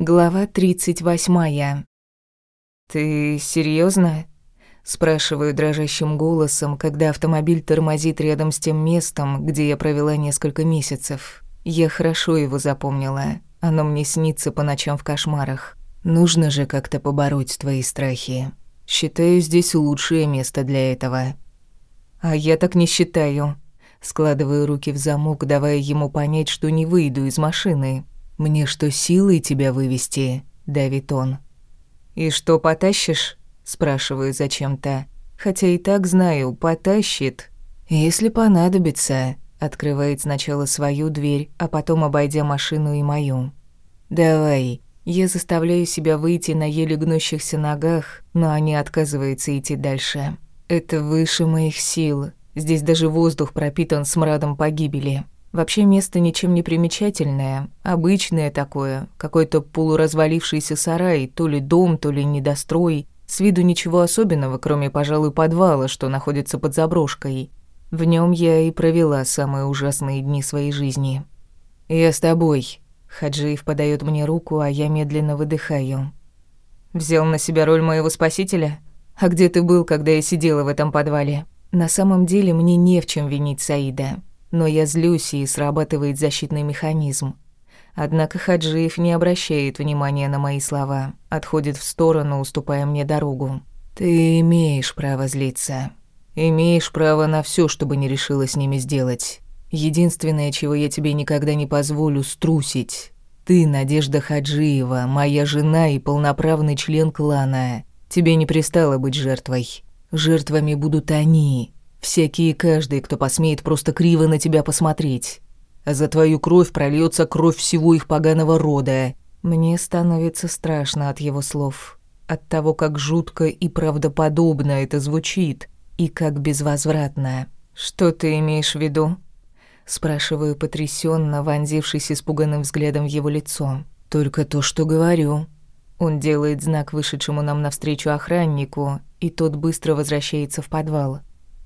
Глава 38. «Ты серьёзно?» Спрашиваю дрожащим голосом, когда автомобиль тормозит рядом с тем местом, где я провела несколько месяцев. Я хорошо его запомнила. Оно мне снится по ночам в кошмарах. Нужно же как-то побороть твои страхи. Считаю, здесь лучшее место для этого. А я так не считаю. Складываю руки в замок, давая ему понять, что не выйду из машины. «Мне что, силой тебя вывести?» — давит он. «И что, потащишь?» — спрашиваю зачем-то. Хотя и так знаю, потащит. «Если понадобится», — открывает сначала свою дверь, а потом обойдя машину и мою. «Давай». Я заставляю себя выйти на еле гнущихся ногах, но они отказываются идти дальше. Это выше моих сил. Здесь даже воздух пропитан смрадом погибели. Вообще место ничем не примечательное, обычное такое, какой-то полуразвалившийся сарай, то ли дом, то ли недострой. С виду ничего особенного, кроме, пожалуй, подвала, что находится под заброшкой. В нем я и провела самые ужасные дни своей жизни. «Я с тобой», — Хаджиев подает мне руку, а я медленно выдыхаю. «Взял на себя роль моего спасителя? А где ты был, когда я сидела в этом подвале?» На самом деле мне не в чем винить Саида. Но я злюсь, и срабатывает защитный механизм. Однако Хаджиев не обращает внимания на мои слова, отходит в сторону, уступая мне дорогу. «Ты имеешь право злиться. Имеешь право на все, чтобы не решила с ними сделать. Единственное, чего я тебе никогда не позволю, струсить. Ты, Надежда Хаджиева, моя жена и полноправный член клана. Тебе не пристало быть жертвой. Жертвами будут они, Всякие каждый, кто посмеет просто криво на тебя посмотреть. А за твою кровь прольется кровь всего их поганого рода. Мне становится страшно от его слов. От того, как жутко и правдоподобно это звучит, и как безвозвратно. «Что ты имеешь в виду?» Спрашиваю потрясенно, вонзившись испуганным взглядом в его лицо. «Только то, что говорю». Он делает знак вышедшему нам навстречу охраннику, и тот быстро возвращается в подвал.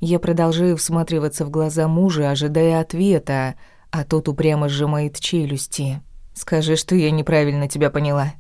Я продолжаю всматриваться в глаза мужа, ожидая ответа, а тот упрямо сжимает челюсти. «Скажи, что я неправильно тебя поняла.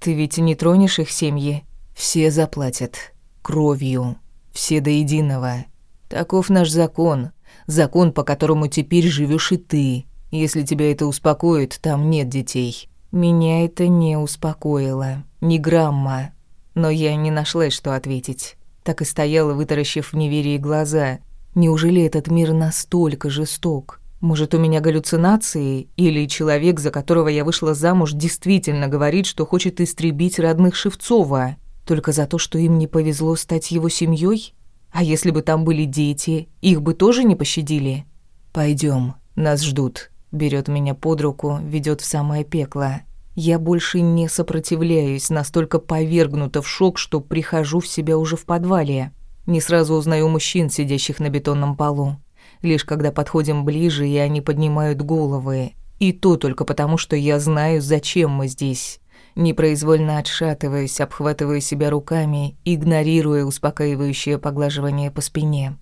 Ты ведь не тронешь их семьи?» «Все заплатят. Кровью. Все до единого. Таков наш закон. Закон, по которому теперь живешь и ты. Если тебя это успокоит, там нет детей». Меня это не успокоило. Ни грамма. Но я не нашла, что ответить так и стояла, вытаращив в неверии глаза. Неужели этот мир настолько жесток? Может, у меня галлюцинации? Или человек, за которого я вышла замуж, действительно говорит, что хочет истребить родных Шевцова? Только за то, что им не повезло стать его семьей? А если бы там были дети, их бы тоже не пощадили? Пойдем, нас ждут. Берет меня под руку, ведет в самое пекло. Я больше не сопротивляюсь, настолько повергнута в шок, что прихожу в себя уже в подвале. Не сразу узнаю мужчин, сидящих на бетонном полу. Лишь когда подходим ближе, и они поднимают головы. И то только потому, что я знаю, зачем мы здесь. Непроизвольно отшатываясь, обхватываю себя руками, игнорируя успокаивающее поглаживание по спине.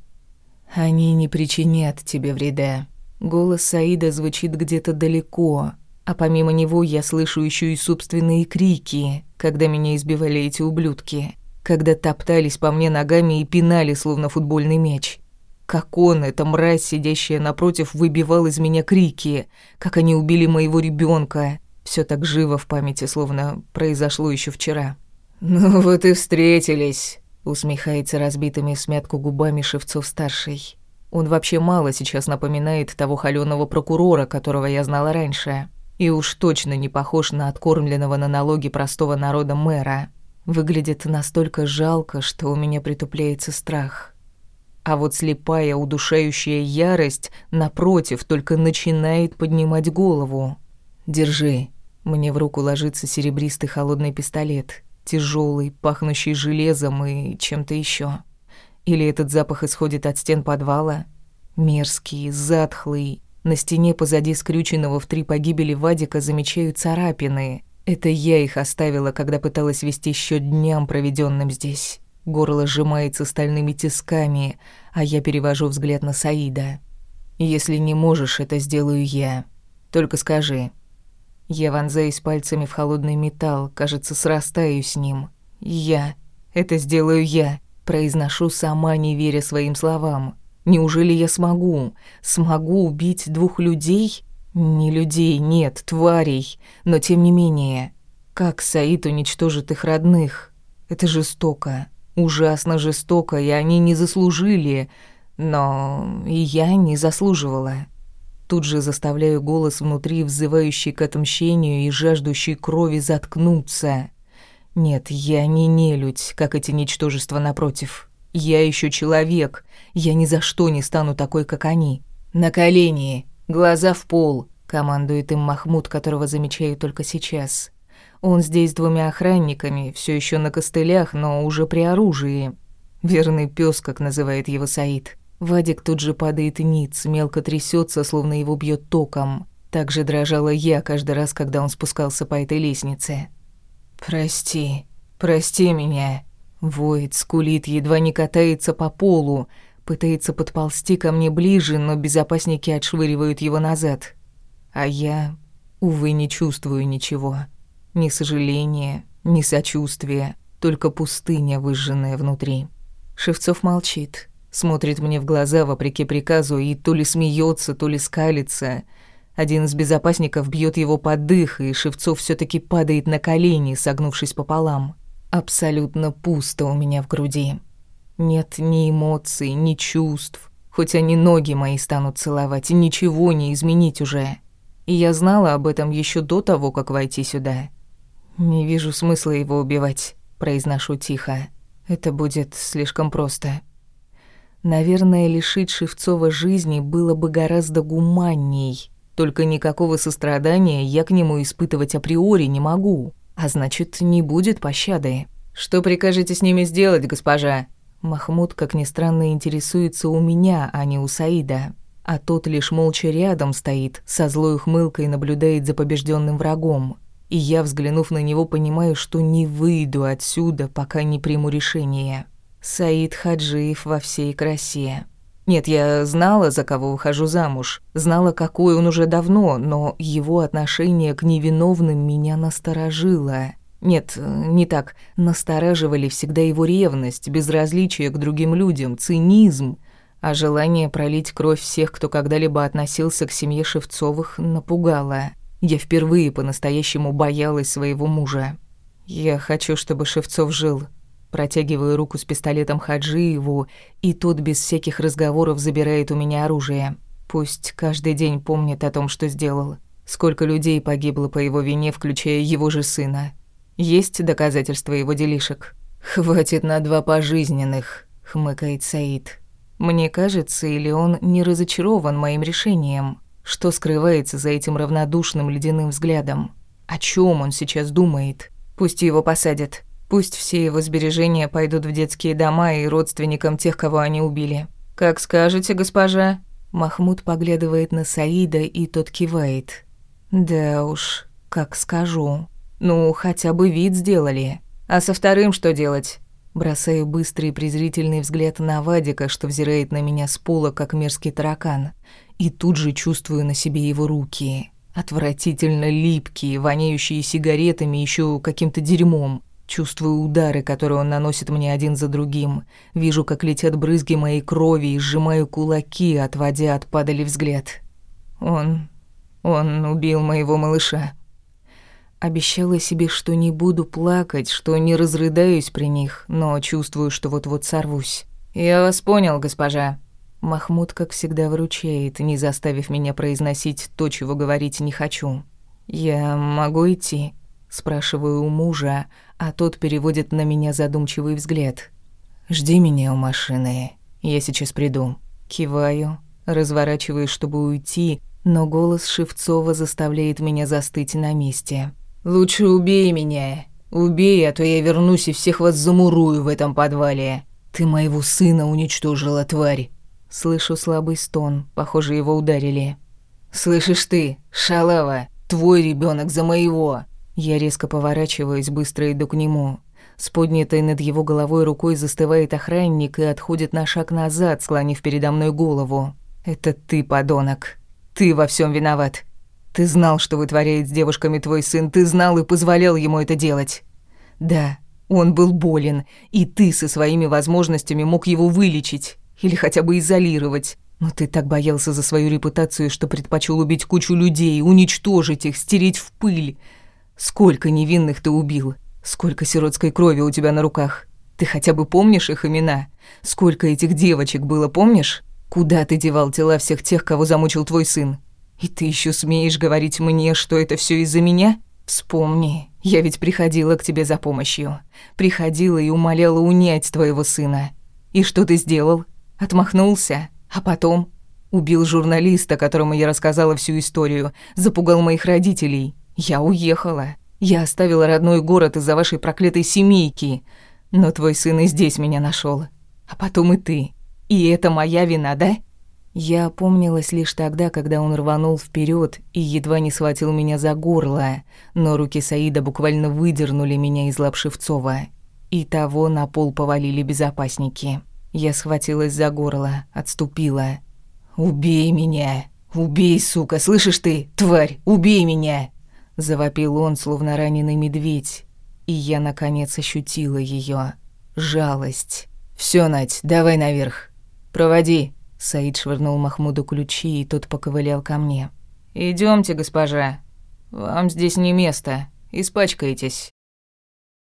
«Они не причинят тебе вреда». Голос Саида звучит где-то далеко, а помимо него я слышу еще и собственные крики, когда меня избивали эти ублюдки, когда топтались по мне ногами и пинали, словно футбольный мяч. Как он, эта мразь, сидящая напротив, выбивал из меня крики, как они убили моего ребенка. Все так живо в памяти, словно произошло еще вчера. «Ну вот и встретились», — усмехается разбитыми смятку губами Шевцов-старший. Он вообще мало сейчас напоминает того холёного прокурора, которого я знала раньше. И уж точно не похож на откормленного на налоги простого народа мэра. Выглядит настолько жалко, что у меня притупляется страх. А вот слепая, удушающая ярость, напротив, только начинает поднимать голову. «Держи». Мне в руку ложится серебристый холодный пистолет. тяжелый, пахнущий железом и чем-то еще. Или этот запах исходит от стен подвала? Мерзкий, затхлый, на стене позади скрюченного в три погибели Вадика замечаю царапины. Это я их оставила, когда пыталась вести счет дням, проведенным здесь. Горло сжимается стальными тисками, а я перевожу взгляд на Саида. «Если не можешь, это сделаю я. Только скажи, Я вонзаюсь пальцами в холодный металл, кажется, срастаю с ним. Я. Это сделаю я. Произношу сама, не веря своим словам. Неужели я смогу? Смогу убить двух людей? Не людей, нет, тварей. Но тем не менее. Как Саид уничтожит их родных? Это жестоко. Ужасно жестоко, и они не заслужили. Но и я не заслуживала. Тут же заставляю голос внутри, взывающий к отмщению и жаждущий крови, заткнуться. Нет, я не нелюдь, как эти ничтожества напротив. Я еще человек. Я ни за что не стану такой, как они. На колени, глаза в пол, командует им Махмуд, которого замечаю только сейчас. Он здесь с двумя охранниками, все еще на костылях, но уже при оружии. Верный пес, как называет его Саид. Вадик тут же падает ниц, мелко трясется, словно его бьет током. Так же дрожала я каждый раз, когда он спускался по этой лестнице. «Прости, прости меня», Воет, скулит, едва не катается по полу, пытается подползти ко мне ближе, но безопасники отшвыривают его назад. А я, увы, не чувствую ничего. Ни сожаления, ни сочувствия, только пустыня, выжженная внутри. Шевцов молчит, смотрит мне в глаза вопреки приказу и то ли смеется, то ли скалится. Один из безопасников бьет его под дых, и Шевцов все таки падает на колени, согнувшись пополам. Абсолютно пусто у меня в груди. Нет ни эмоций, ни чувств. Хоть они ноги мои станут целовать, ничего не изменить уже. И я знала об этом еще до того, как войти сюда. «Не вижу смысла его убивать», — произношу тихо. «Это будет слишком просто». Наверное, лишить Шевцова жизни было бы гораздо гуманней. Только никакого сострадания я к нему испытывать априори не могу. А значит, не будет пощады. Что прикажете с ними сделать, госпожа? Махмуд, как ни странно, интересуется у меня, а не у Саида. А тот лишь молча рядом стоит, со злой ухмылкой наблюдает за побежденным врагом. И я, взглянув на него, понимаю, что не выйду отсюда, пока не приму решение. Саид Хаджиев во всей красе. Нет, я знала, за кого выхожу замуж, знала, какой он уже давно, но его отношение к невиновным меня насторожило. Нет, не так. Настораживали всегда его ревность, безразличие к другим людям, цинизм, а желание пролить кровь всех, кто когда-либо относился к семье Шевцовых, напугало. Я впервые по-настоящему боялась своего мужа. Я хочу, чтобы Шевцов жил, Протягиваю руку с пистолетом Хаджиеву, и тот без всяких разговоров забирает у меня оружие. Пусть каждый день помнит о том, что сделал. Сколько людей погибло по его вине, включая его же сына. Есть доказательства его делишек? «Хватит на два пожизненных», — хмыкает Саид. «Мне кажется, или он не разочарован моим решением? Что скрывается за этим равнодушным ледяным взглядом? О чем он сейчас думает? Пусть его посадят. Пусть все его сбережения пойдут в детские дома и родственникам тех, кого они убили. Как скажете, госпожа. Махмуд поглядывает на Саида, и тот кивает. Да уж, как скажу. Ну, хотя бы вид сделали. А со вторым что делать? Бросаю быстрый презрительный взгляд на Вадика, что взирает на меня с пола, как мерзкий таракан. И тут же чувствую на себе его руки. Отвратительно липкие, воняющие сигаретами еще каким-то дерьмом. Чувствую удары, которые он наносит мне один за другим. Вижу, как летят брызги моей крови и сжимаю кулаки, отводя от падали взгляд. Он... он убил моего малыша. Обещала себе, что не буду плакать, что не разрыдаюсь при них, но чувствую, что вот-вот сорвусь. «Я вас понял, госпожа». Махмуд, как всегда, выручает, не заставив меня произносить то, чего говорить не хочу. «Я могу идти?» Спрашиваю у мужа, а тот переводит на меня задумчивый взгляд. «Жди меня у машины, я сейчас приду». Киваю, разворачиваюсь, чтобы уйти, но голос Шевцова заставляет меня застыть на месте. «Лучше убей меня. Убей, а то я вернусь и всех вас замурую в этом подвале. Ты моего сына уничтожила, тварь». Слышу слабый стон, похоже, его ударили. «Слышишь ты, шалава, твой ребенок за моего. Я резко поворачиваюсь, быстро иду к нему. С поднятой над его головой рукой застывает охранник и отходит на шаг назад, склонив передо мной голову. «Это ты, подонок. Ты во всем виноват». Ты знал, что вытворяет с девушками твой сын, ты знал и позволял ему это делать. Да, он был болен, и ты со своими возможностями мог его вылечить или хотя бы изолировать. Но ты так боялся за свою репутацию, что предпочел убить кучу людей, уничтожить их, стереть в пыль. Сколько невинных ты убил, сколько сиротской крови у тебя на руках. Ты хотя бы помнишь их имена? Сколько этих девочек было, помнишь? Куда ты девал тела всех тех, кого замучил твой сын? И ты еще смеешь говорить мне, что это все из-за меня? Вспомни, я ведь приходила к тебе за помощью. Приходила и умоляла унять твоего сына. И что ты сделал? Отмахнулся? А потом убил журналиста, которому я рассказала всю историю, запугал моих родителей. Я уехала. Я оставила родной город из-за вашей проклятой семейки. Но твой сын и здесь меня нашел. А потом и ты. И это моя вина, да? Я опомнилась лишь тогда, когда он рванул вперед и едва не схватил меня за горло, но руки Саида буквально выдернули меня из лап Шевцова. И того на пол повалили безопасники. Я схватилась за горло, отступила. «Убей меня! Убей, сука! Слышишь ты, тварь! Убей меня!» Завопил он, словно раненый медведь. И я, наконец, ощутила ее жалость. Все, Надь, давай наверх. Проводи!» Саид швырнул Махмуду ключи, и тот поковылял ко мне. Идемте, госпожа. Вам здесь не место. Испачкаетесь».